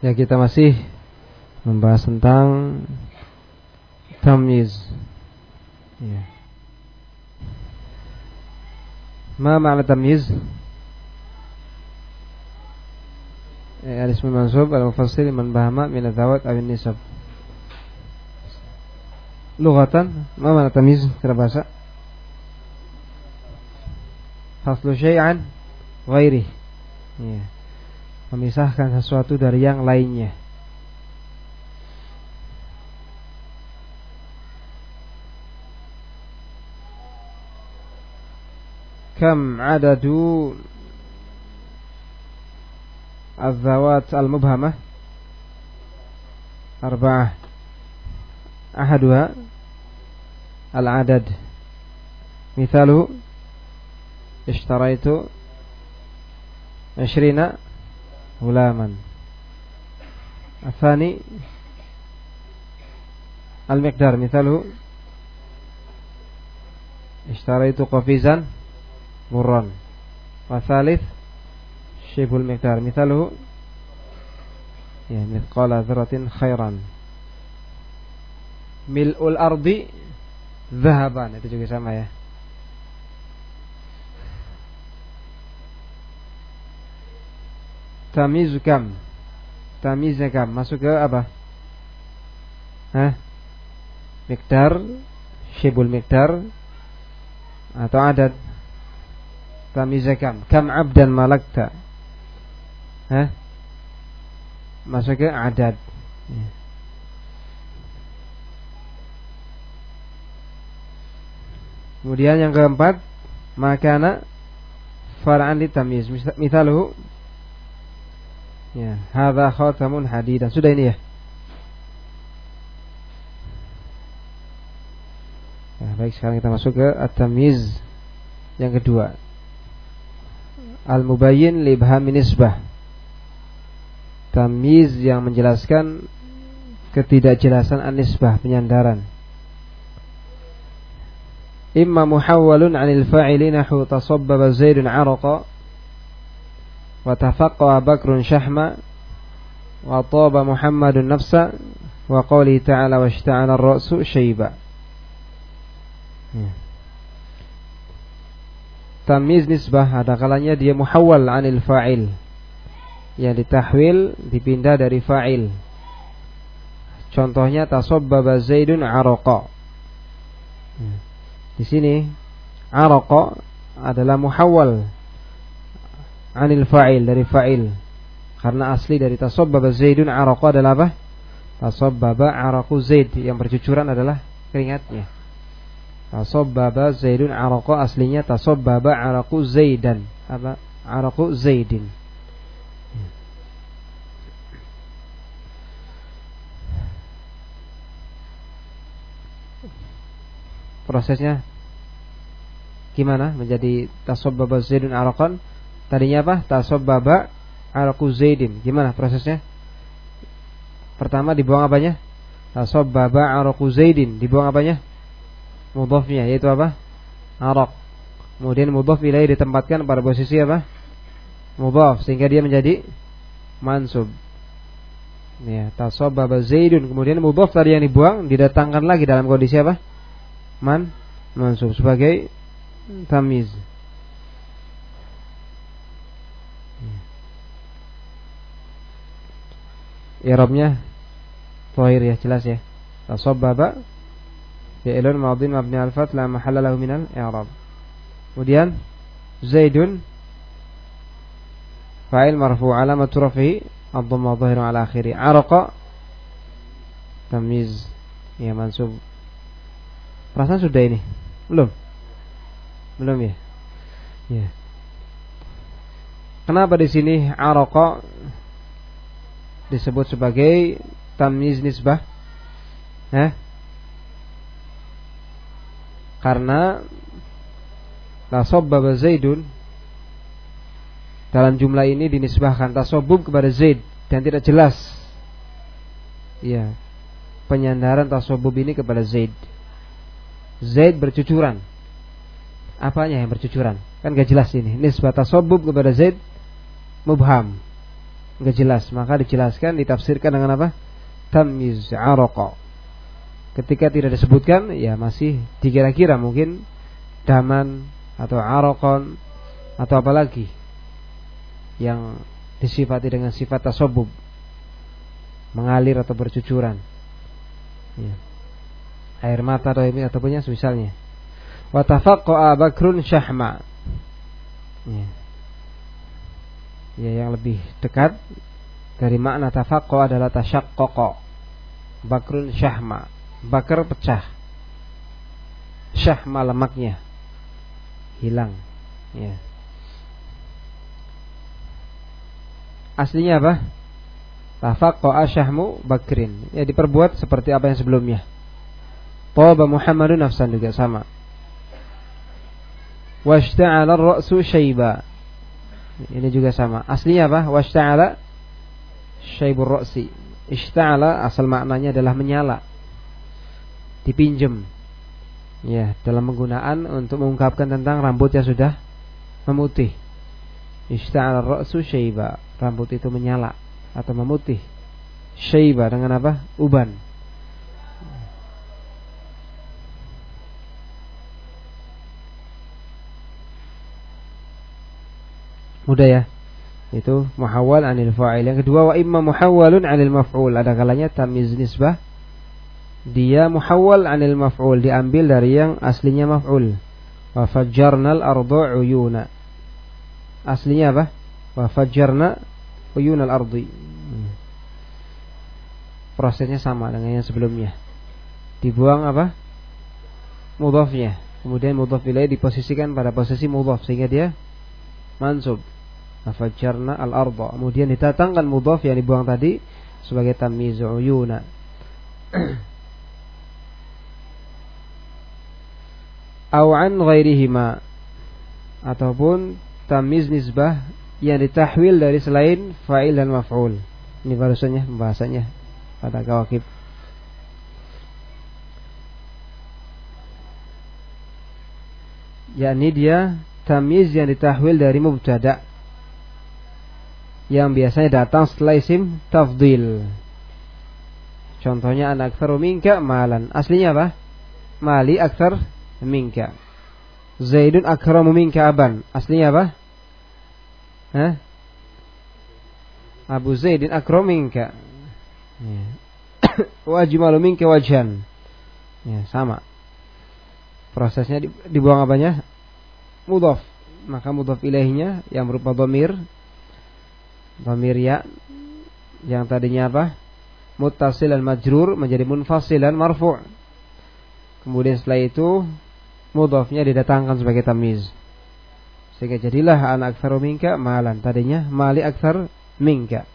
Ya kita masih membahas tentang tamyiz. Ya. Ma makna tamyiz? Ya, al-ism mansub al-mufassir man bahama min adzawat aw nisab. Lughatan, ma makna tamyiz secara bahasa? Faslu syai'an ghairi. Ya Memisahkan sesuatu dari yang lainnya. كم عدد الذوات المبهمة أربعة أحدها العدد مثاله اشتريت عشرين غلاما. الثاني المقدار مثاله. اشتريت قفيزا مرا والثالث شبه المقدار مثاله. يعني مثقال ذرة خيرا. ملء الأرض ذهبا. itu juga sama ya tamiz kam tamiznya kam masuk ke apa? Hah? Mikdar Syibul mikdar Atau adat. Tamizakam. Kam abdan malakta. Hah? Masuk ke adad ya. Kemudian yang keempat Makana Fara'an tamiz Misaluhu Ya, hadza khatamun hadidan. Sudah ini ya. Ya, baik sekarang kita masuk ke at-tamyiz yang kedua. Al-Mubayyin li nisbah. Tamiz yang menjelaskan ketidakjelasan an-nisbah penyandaran. Imma muhawwalun 'anil fa'ili nahu tasabbaba Zaidun 'araqa wa taba Muhammadun nafsa wa qawli ta'ala washta'ala ar-ra'su shayba. Ya. Tamiz nisbah ada kalanya dia muhawwal anil fa'il. Yang ditahwil dipindah dari fa'il. Contohnya tasabbaba zaidun araqa. Di sini araqa adalah muhawwal anil fa'il dari fa'il karena asli dari tasabbaba zaidun araqa adalah apa tasabbaba araqu zaid yang bercucuran adalah keringatnya Tasobbaba Zaidun araqa aslinya tasobbaba araqu Zaidan. Apa? Araqu Zaidin. Prosesnya gimana menjadi tasobbaba Zaidun araqan? Tadinya apa? Tasobbaba araqu Zaidin. Gimana prosesnya? Pertama dibuang apanya? Tasobbaba araqu Zaidin. Dibuang apanya? mudhafnya yaitu apa? Araq. Kemudian mudhaf ilaih ditempatkan pada posisi apa? Mudhaf sehingga dia menjadi mansub. Ya, tasabbaba Zaidun. Kemudian mudhaf tadi yang dibuang didatangkan lagi dalam kondisi apa? Man mansub sebagai tamiz. I'rabnya Zahir ya, jelas ya. Tasabbaba fi'lun madin mabni al fath la mahalla lahu minal i'rab. Kemudian Zaidun fa'il marfu alamat rafihi ad-dhamma dhahirun ala akhiri. Araqa tamyiz ya mansub. Perasaan sudah ini? Belum? Belum ya? Ya. Kenapa di sini araqa disebut sebagai tamyiz nisbah? Hah? Karena tasobbaba Zaidun dalam jumlah ini dinisbahkan tasobub kepada Zaid dan tidak jelas. Ya, penyandaran tasobub ini kepada Zaid. Zaid bercucuran. Apanya yang bercucuran? Kan gak jelas ini. Nisbah tasobub kepada Zaid mubham. Nggak jelas. Maka dijelaskan ditafsirkan dengan apa? Tamyiz araqa. Ketika tidak disebutkan ya masih dikira-kira mungkin daman atau arokon atau apa lagi yang disifati dengan sifat tasobub mengalir atau bercucuran. Ya. air mata atau ini ataupun misalnya watafaqqa'a bakrun syahma. Ya. Ya yang lebih dekat dari makna tafaqqa adalah tasyaqqaqa bakrun syahma. Bakar pecah. Syahma lemaknya. Hilang. Ya. Aslinya apa? Tafaqqa syahmu bakrin. Ya diperbuat seperti apa yang sebelumnya. Tawba Muhammadun nafsan juga sama. Washta'ala ra'su syaiba Ini juga sama Aslinya apa? Washta'ala Syaibur ra'si Ishta'ala asal maknanya adalah menyala Dipinjem Ya, dalam penggunaan untuk mengungkapkan tentang rambut yang sudah memutih. Ishta'ala ra'su syaiba. Rambut itu menyala atau memutih. Syaiba dengan apa? Uban. Mudah ya. Itu muhawwal anil fa'il. Yang kedua wa imma muhawwalun anil maf'ul. Ada kalanya tamiz nisbah dia muhawwal anil maf'ul diambil dari yang aslinya maf'ul. Wa fajjarnal arda uyuna. Aslinya apa? Wa fajjarna uyunal ardi. Hmm. Prosesnya sama dengan yang sebelumnya. Dibuang apa? Mudhafnya. Kemudian mudhaf ilaih diposisikan pada posisi mudhaf sehingga dia mansub. Fajarna al-arda. Kemudian ditatangkan mudhaf yang dibuang tadi sebagai tamyiz uyuna. Au an ghairihima ataupun tamyiz nisbah yang ditahwil dari selain fa'il dan maf'ul. Ini barusannya pembahasannya pada kawakib. yakni dia tamyiz yang ditahwil dari mubtada yang biasanya datang setelah isim tafdil. Contohnya anak minka malan. Aslinya apa? Mali akthar minka. Zaidun akramu minka aban. Aslinya apa? Hah? Abu Zaidin akramu minka. Ya. Wajmalu minka wajhan. Ya, sama. Prosesnya dibuang apanya? Mudhaf. Maka mudhaf ilahinya yang berupa dhamir Dhamir ya yang tadinya apa? Muttasil dan majrur menjadi munfasil dan marfu'. Kemudian setelah itu mudhafnya didatangkan sebagai tamiz. Sehingga jadilah anak aktsaru minka malan. Tadinya mali aktsar minka.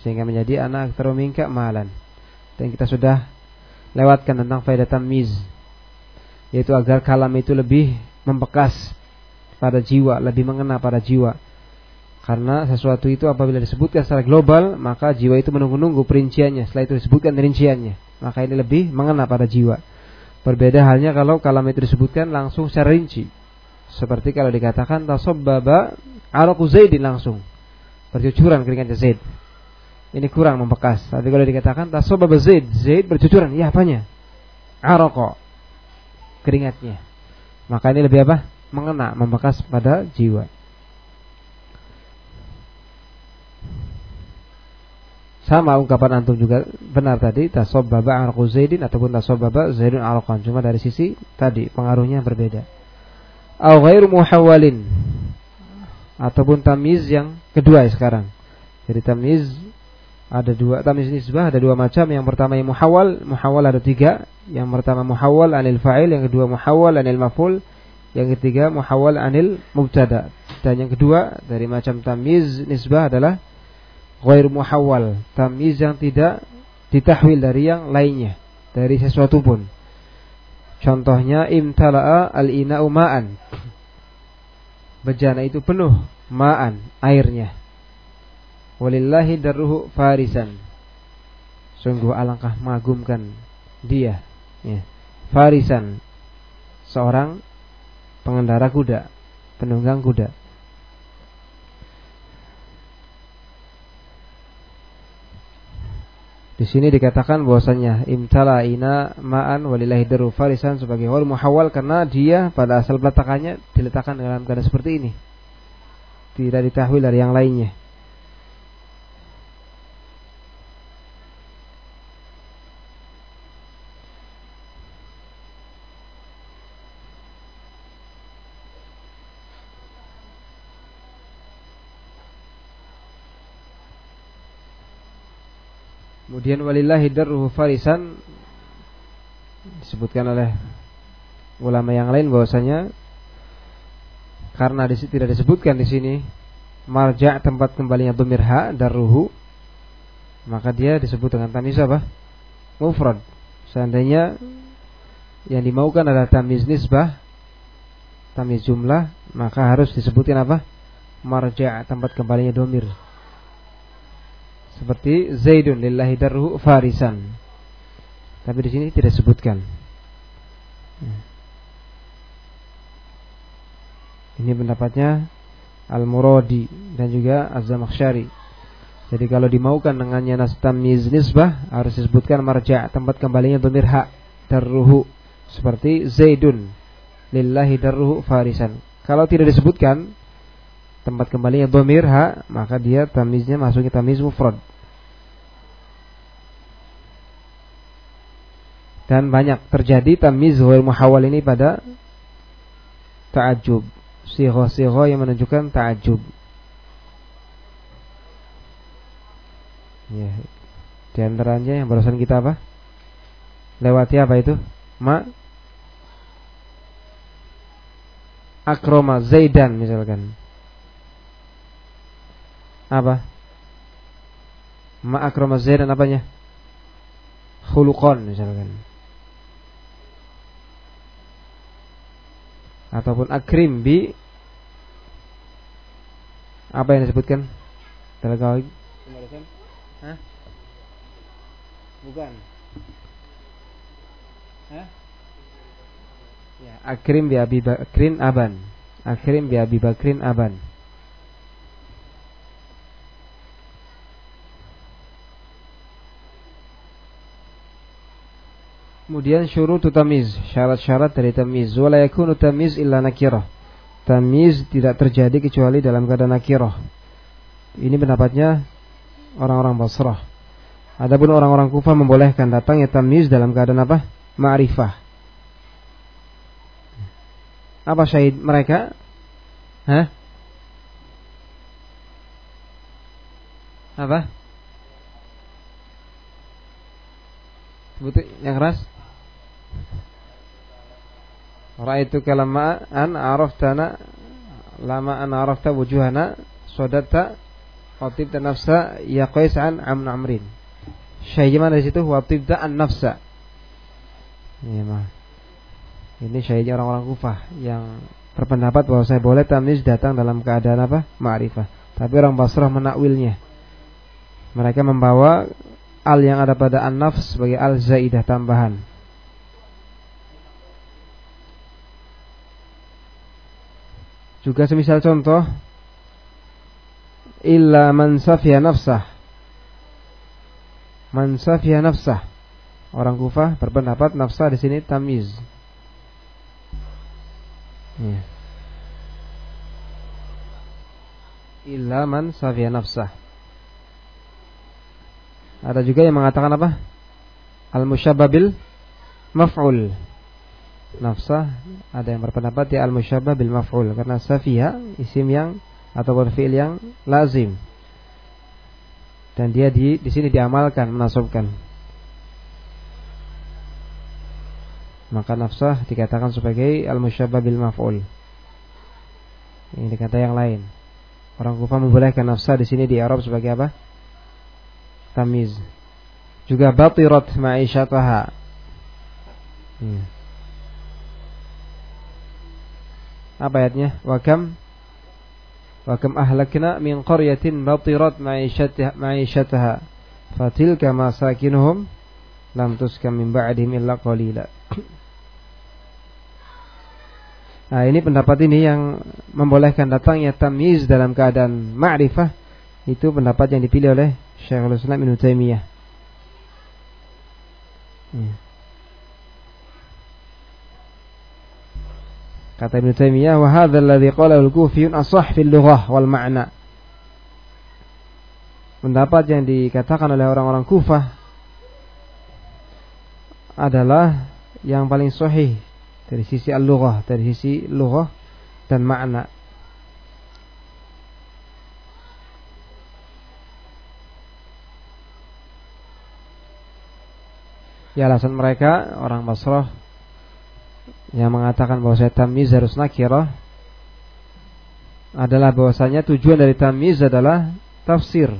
Sehingga menjadi anak aktsaru minka malan. Dan kita sudah lewatkan tentang faedah tamiz. Yaitu agar kalam itu lebih membekas pada jiwa, lebih mengena pada jiwa karena sesuatu itu apabila disebutkan secara global, maka jiwa itu menunggu-nunggu perinciannya. Setelah itu disebutkan rinciannya, maka ini lebih mengena pada jiwa. Berbeda halnya kalau kalam itu disebutkan langsung secara rinci. Seperti kalau dikatakan tasobbaba araku Zaidin langsung. Bercucuran keringatnya Zaid. Ini kurang membekas. Tapi kalau dikatakan tasobbaba Zaid, Zaid bercucuran, ya apanya? Aroko. Keringatnya. Maka ini lebih apa? Mengena, membekas pada jiwa. Sama ungkapan antum juga benar tadi tasobbaba arqu Zaidin ataupun tasobbaba Zaidun arqan cuma dari sisi tadi pengaruhnya berbeda. Au ghairu muhawwalin ataupun tamiz yang kedua ya sekarang. Jadi tamiz ada dua tamiz nisbah ada dua macam. Yang pertama yang muhawwal, muhawwal ada tiga. Yang pertama muhawwal anil fa'il, yang kedua muhawwal anil maf'ul, yang ketiga muhawwal anil mubtada. Dan yang kedua dari macam tamiz nisbah adalah ghair muhawwal, tamyiz yang tidak ditahwil dari yang lainnya, dari sesuatu pun. Contohnya imtala'a al-ina'u ma'an. Bejana itu penuh ma'an, airnya. Walillahi darruhu farisan. Sungguh alangkah mengagumkan dia, ya, farisan seorang pengendara kuda penunggang kuda Di sini dikatakan bahwasanya imtala ina ma'an walillahi daru farisan sebagai wal muhawal karena dia pada asal pelatakannya diletakkan dalam keadaan seperti ini. Tidak ditahwil dari yang lainnya. Kemudian walillahi darruhu farisan disebutkan oleh ulama yang lain bahwasanya karena di tidak disebutkan di sini marja tempat kembalinya dhamir ha darruhu maka dia disebut dengan tamiz apa? mufrad. Seandainya yang dimaukan adalah tamiz nisbah, tamiz jumlah, maka harus disebutkan apa? marja tempat kembalinya domir seperti Zaidun lillahi darruhu farisan. Tapi di sini tidak disebutkan. Ini pendapatnya Al-Muradi dan juga Az-Zamakhsyari. Jadi kalau dimaukan dengannya nas tamyiz nisbah harus disebutkan marja tempat kembalinya dhamir hak darruhu seperti Zaidun lillahi darruhu farisan. Kalau tidak disebutkan tempat kembalinya domir ha maka dia tamiznya masuknya tamiz mufrad. Dan banyak terjadi tamiz wal muhawal ini pada ta'ajub. Siho-siho yang menunjukkan ta'ajub. Ya. Di antaranya yang barusan kita apa? Lewati apa itu? Ma? Akroma zaidan misalkan apa? Ma'akrama dan apanya? Khuluqan misalkan. Ataupun akrim bi apa yang disebutkan? Telegawai. Hah? Bukan. Hah? Ya, akrim bi Abi Bakrin aban. Akrim bi Abi Bakrin aban. Kemudian syurutu tamiz, syarat-syarat dari tamiz. Wala yakunu tamiz illa nakirah. Tamiz tidak terjadi kecuali dalam keadaan nakirah. Ini pendapatnya orang-orang Basrah. Adapun orang-orang Kufah membolehkan datangnya tamiz dalam keadaan apa? Ma'rifah. Apa syahid mereka? Hah? Apa? Sebut yang keras. Ra'aitu kalama an araftana lama an arafta wujuhana sodata watibta nafsa ya qais an amn amrin. Syahid mana di situ watibta an nafsa. Ini mah. Ini syahidnya orang-orang Kufah yang berpendapat bahwa saya boleh tamyiz datang dalam keadaan apa? Ma'rifah. Tapi orang Basrah menakwilnya. Mereka membawa al yang ada pada an-nafs sebagai al zaidah tambahan. Juga semisal contoh illa man safiya nafsah. Man safiya nafsah. Orang Kufah berpendapat nafsah di sini tamiz. Ya. Illa man safiya nafsah. Ada juga yang mengatakan apa? Al-musyabbabil maf'ul nafsah ada yang berpendapat di al-musyabbah bil maf'ul. Karena safiha isim yang atau fi'il yang lazim. Dan dia di di sini diamalkan menasabkan maka nafsah dikatakan sebagai al-musyabbah bil maf'ul. Ini dikata yang lain. Orang Kufah membolehkan nafsah di sini di Arab sebagai apa? Tamiz. Juga batirat ma'isyataha hmm. Apa ayatnya? Wa kam wa kam ahlakna min qaryatin batirat ma'ishataha fatilka masakinuhum lam tuskam min ba'dihim illa qalila. Nah, ini pendapat ini yang membolehkan datangnya tamyiz dalam keadaan ma'rifah itu pendapat yang dipilih oleh Syekhul Islam Ibnu Taimiyah. Ya. Kata Ibnu Taimiyah, "Wa hadzal ladzi qala al-Kufiyun asah fil lughah wal ma'na." Pendapat yang dikatakan oleh orang-orang Kufah adalah yang paling sahih dari sisi al-lughah, dari sisi lughah dan makna. Ya alasan mereka orang Basrah yang mengatakan bahwa saya tamiz harus nakirah adalah bahwasanya tujuan dari tamiz adalah tafsir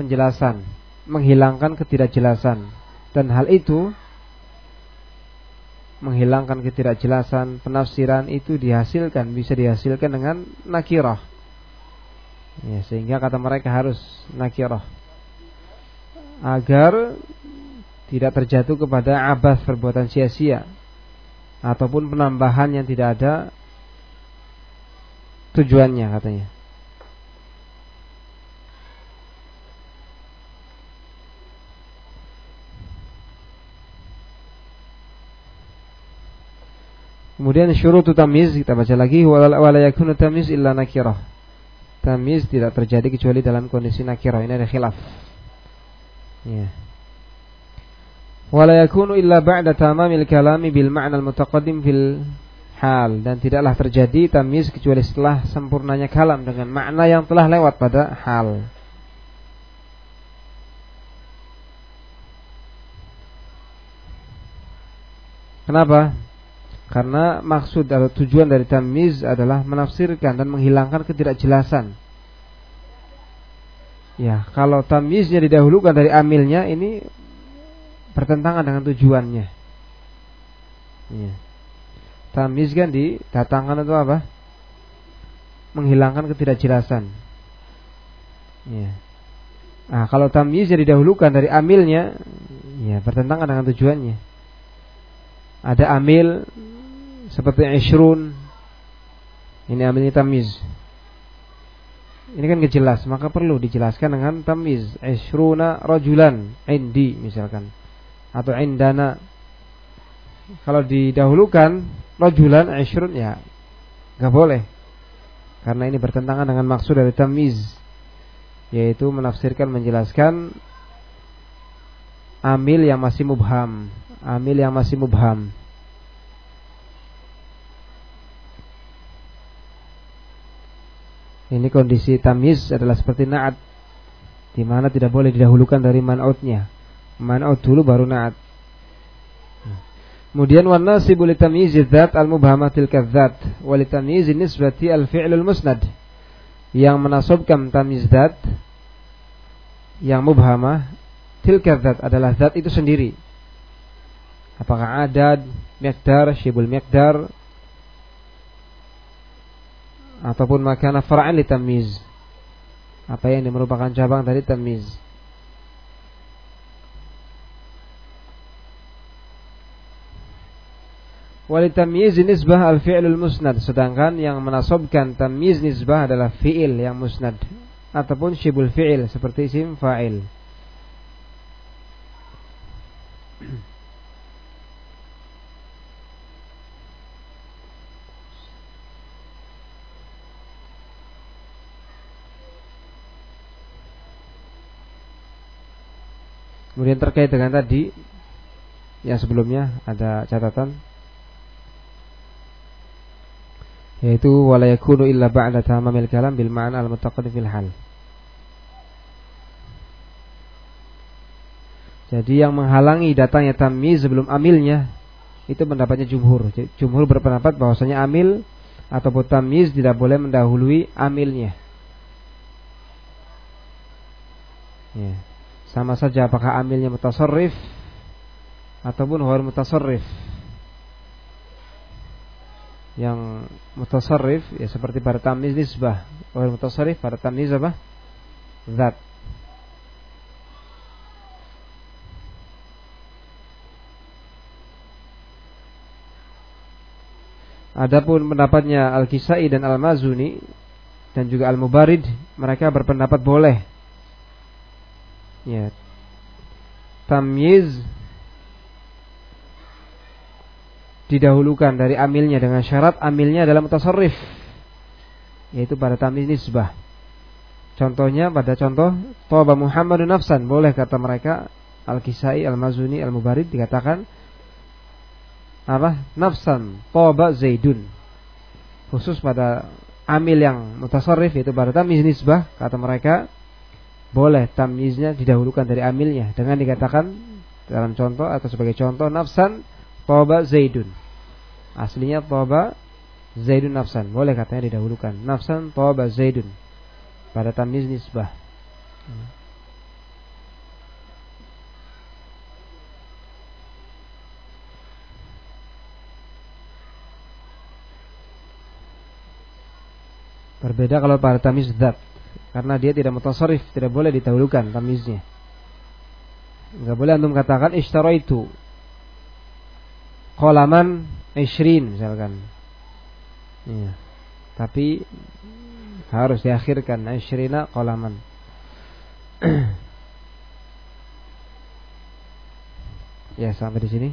penjelasan menghilangkan ketidakjelasan. Dan hal itu menghilangkan ketidakjelasan penafsiran itu dihasilkan bisa dihasilkan dengan nakirah. Ya, sehingga kata mereka harus nakirah. Agar tidak terjatuh kepada abas perbuatan sia-sia ataupun penambahan yang tidak ada tujuannya katanya. Kemudian syurutu tamiz kita baca lagi wala yakunu tamiz illa nakirah. Tamiz tidak terjadi kecuali dalam kondisi nakirah. Ini ada khilaf. Ya wala yakunu illa ba'da tamamil kalami bil ma'na al-mutaqaddim fil hal dan tidaklah terjadi tamyiz kecuali setelah sempurnanya kalam dengan makna yang telah lewat pada hal. Kenapa? Karena maksud atau tujuan dari tamyiz adalah menafsirkan dan menghilangkan ketidakjelasan. Ya, kalau tamyiznya didahulukan dari amilnya ini bertentangan dengan tujuannya. Ya. Tamiz kan didatangkan itu apa? Menghilangkan ketidakjelasan. Ya. Nah, kalau tamiz yang didahulukan dari amilnya, ya bertentangan dengan tujuannya. Ada amil seperti ishrun. Ini amilnya tamiz. Ini kan kejelas, maka perlu dijelaskan dengan tamiz. Ishruna rajulan indi misalkan atau indana. Kalau didahulukan rojulan ashrun ya nggak boleh. Karena ini bertentangan dengan maksud dari tamiz yaitu menafsirkan menjelaskan amil yang masih mubham. Amil yang masih mubham. Ini kondisi tamiz adalah seperti naat. Di mana tidak boleh didahulukan dari man'utnya Man'ut dulu baru na'at. Kemudian wan nasibu li tamyiz dzat al mubhamah tilka dzat wa li tamyiz nisbati al fi'lul musnad. Yang menasabkan tamyiz dzat yang mubhamah tilka dzat adalah zat itu sendiri. Apakah adad, miqdar, syibul miqdar ataupun makana far'an li tamyiz. Apa yang merupakan cabang dari tamyiz. Wali tamyiz nisbah al fi'lul musnad. Sedangkan yang menasobkan tamyiz nisbah adalah fi'il yang musnad. Ataupun syibul fi'il seperti isim fa'il. Kemudian terkait dengan tadi yang sebelumnya ada catatan yaitu wala yakunu illa ba'da tamamil kalam bil ma'na al mutaqaddim fil hal. Jadi yang menghalangi datangnya tamyiz sebelum amilnya itu pendapatnya jumhur. Jumhur berpendapat bahwasanya amil atau tamyiz tidak boleh mendahului amilnya. Ya. Sama saja apakah amilnya mutasarrif ataupun huwa mutasarrif yang mutasarrif ya seperti pada tamiz nisbah orang mutasarrif pada tamiz apa zat Adapun pendapatnya Al-Kisai dan Al-Mazuni dan juga Al-Mubarid mereka berpendapat boleh. Ya. Tamyiz didahulukan dari amilnya dengan syarat amilnya adalah mutasarrif yaitu pada tamiz nisbah. Contohnya pada contoh Toba Muhammadun nafsan boleh kata mereka Al-Kisai, Al-Mazuni, Al-Mubarid dikatakan apa? Nafsan, Toba Zaidun. Khusus pada amil yang mutasarrif yaitu pada tamiz nisbah kata mereka boleh tamiznya didahulukan dari amilnya dengan dikatakan dalam contoh atau sebagai contoh nafsan Toba Zaidun. Aslinya Toba Zaidun nafsan. Boleh katanya didahulukan. Nafsan Toba Zaidun. Pada tamiz nisbah. Berbeda kalau pada tamiz zat karena dia tidak mutasarrif, tidak boleh didahulukan tamiznya. Enggak boleh antum katakan itu kolaman isrin misalkan. Ya. Tapi harus diakhirkan isrina kolaman. ya sampai di sini.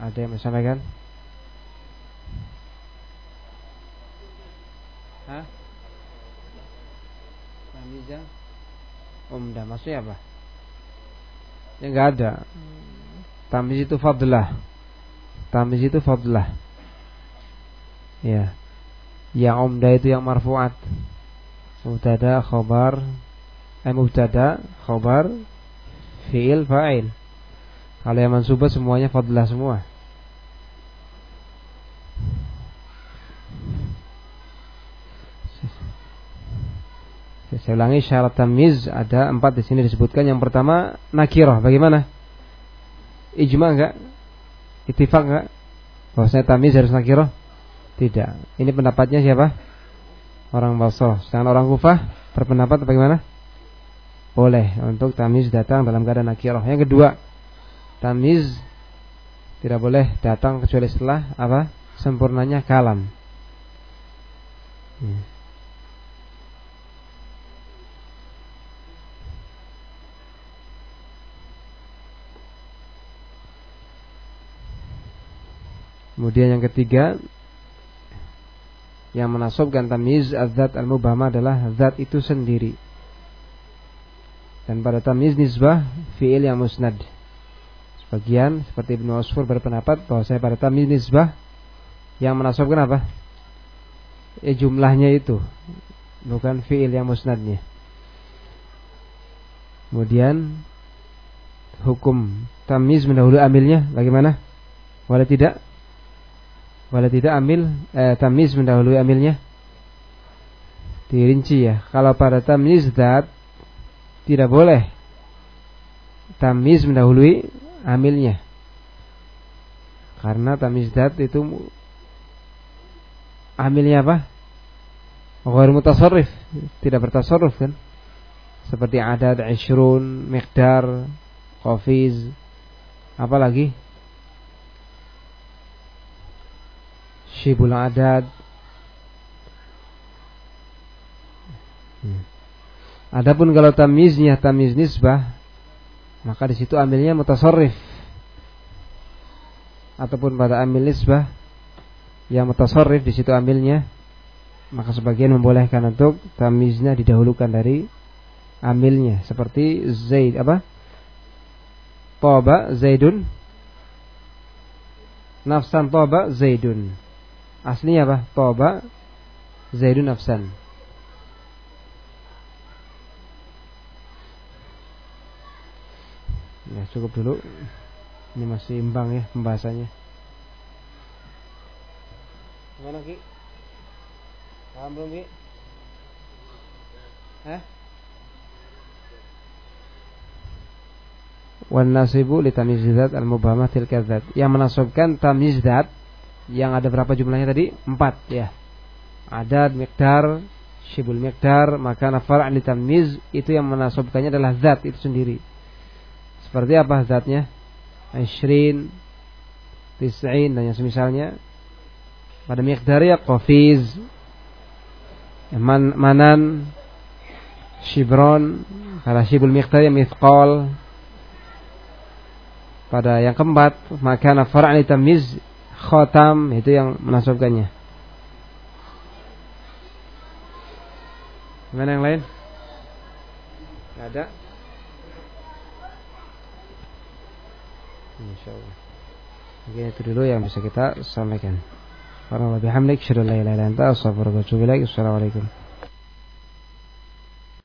Ada yang mau sampaikan? Hah? Namiza? Umdah maksudnya apa? Ya enggak ada. Tamiz itu fadlah. Tamiz itu fadlah. Ya. Yang umdah itu yang marfuat. Mubtada khobar eh mubtada khobar fiil fa'il. Kalau yang mansubah semuanya fadlah semua. Saya ulangi syarat tamiz ada empat di sini disebutkan. Yang pertama nakirah. Bagaimana? Ijma enggak? Ittifaq enggak? Bahwasanya tamiz harus nakirah? Tidak. Ini pendapatnya siapa? Orang Basrah. Sedangkan orang Kufah berpendapat bagaimana? Boleh untuk tamiz datang dalam keadaan nakirah. Yang kedua, tamiz tidak boleh datang kecuali setelah apa? Sempurnanya kalam. Hmm. Kemudian yang ketiga yang menasobkan tamiz azat al-mubhama adalah zat itu sendiri. Dan pada tamiz nisbah fi'il yang musnad. Sebagian seperti Ibnu Asfur berpendapat bahwa saya pada tamiz nisbah yang menasobkan apa? Ya jumlahnya itu bukan fi'il yang musnadnya. Kemudian hukum tamiz mendahului amilnya bagaimana? Boleh tidak? Wala tidak amil eh, tamiz mendahului amilnya. Dirinci ya. Kalau pada tamiz dat Tidak boleh Tamiz mendahului amilnya. Karena tamiz dat itu Amilnya apa? Ghair mutasarrif. Tidak bertasarruf kan? Seperti adat, ishrun, miqdar Qafiz Apalagi syibul adad. Adapun kalau tamiznya tamiz nisbah maka di situ amilnya mutasarrif. Ataupun pada amil nisbah yang mutasarrif di situ amilnya maka sebagian membolehkan untuk tamiznya didahulukan dari amilnya. Seperti Zaid apa? Toba Zaidun. Nafsan Toba Zaidun Aslinya apa? Toba Zaidun nafsan. Ya cukup dulu. Ini masih imbang ya pembahasannya. Gimana Ki? Paham belum Ki? Hah? Wan nasibu li tamyiz al-mubhamah tilka Yang menasabkan tamyiz yang ada berapa jumlahnya tadi? Empat ya. Adad, mikdar, syibul mikdar, maka nafar an tamyiz itu yang menasobkannya adalah zat itu sendiri. Seperti apa zatnya? Ashrin, tis'in dan yang semisalnya. Pada mikdar ya qafiz, man, manan, shibron, pada syibul mikdar ya mithqal, pada yang keempat maka far'an tamiz khotam itu yang menasabkannya Mana yang lain? Tidak ada. Insyaallah. Mungkin itu dulu yang bisa kita sampaikan. Subhanallah bihamdik, syukur la ilaha illa anta, astaghfiruka wa atubu ilaik. Assalamualaikum.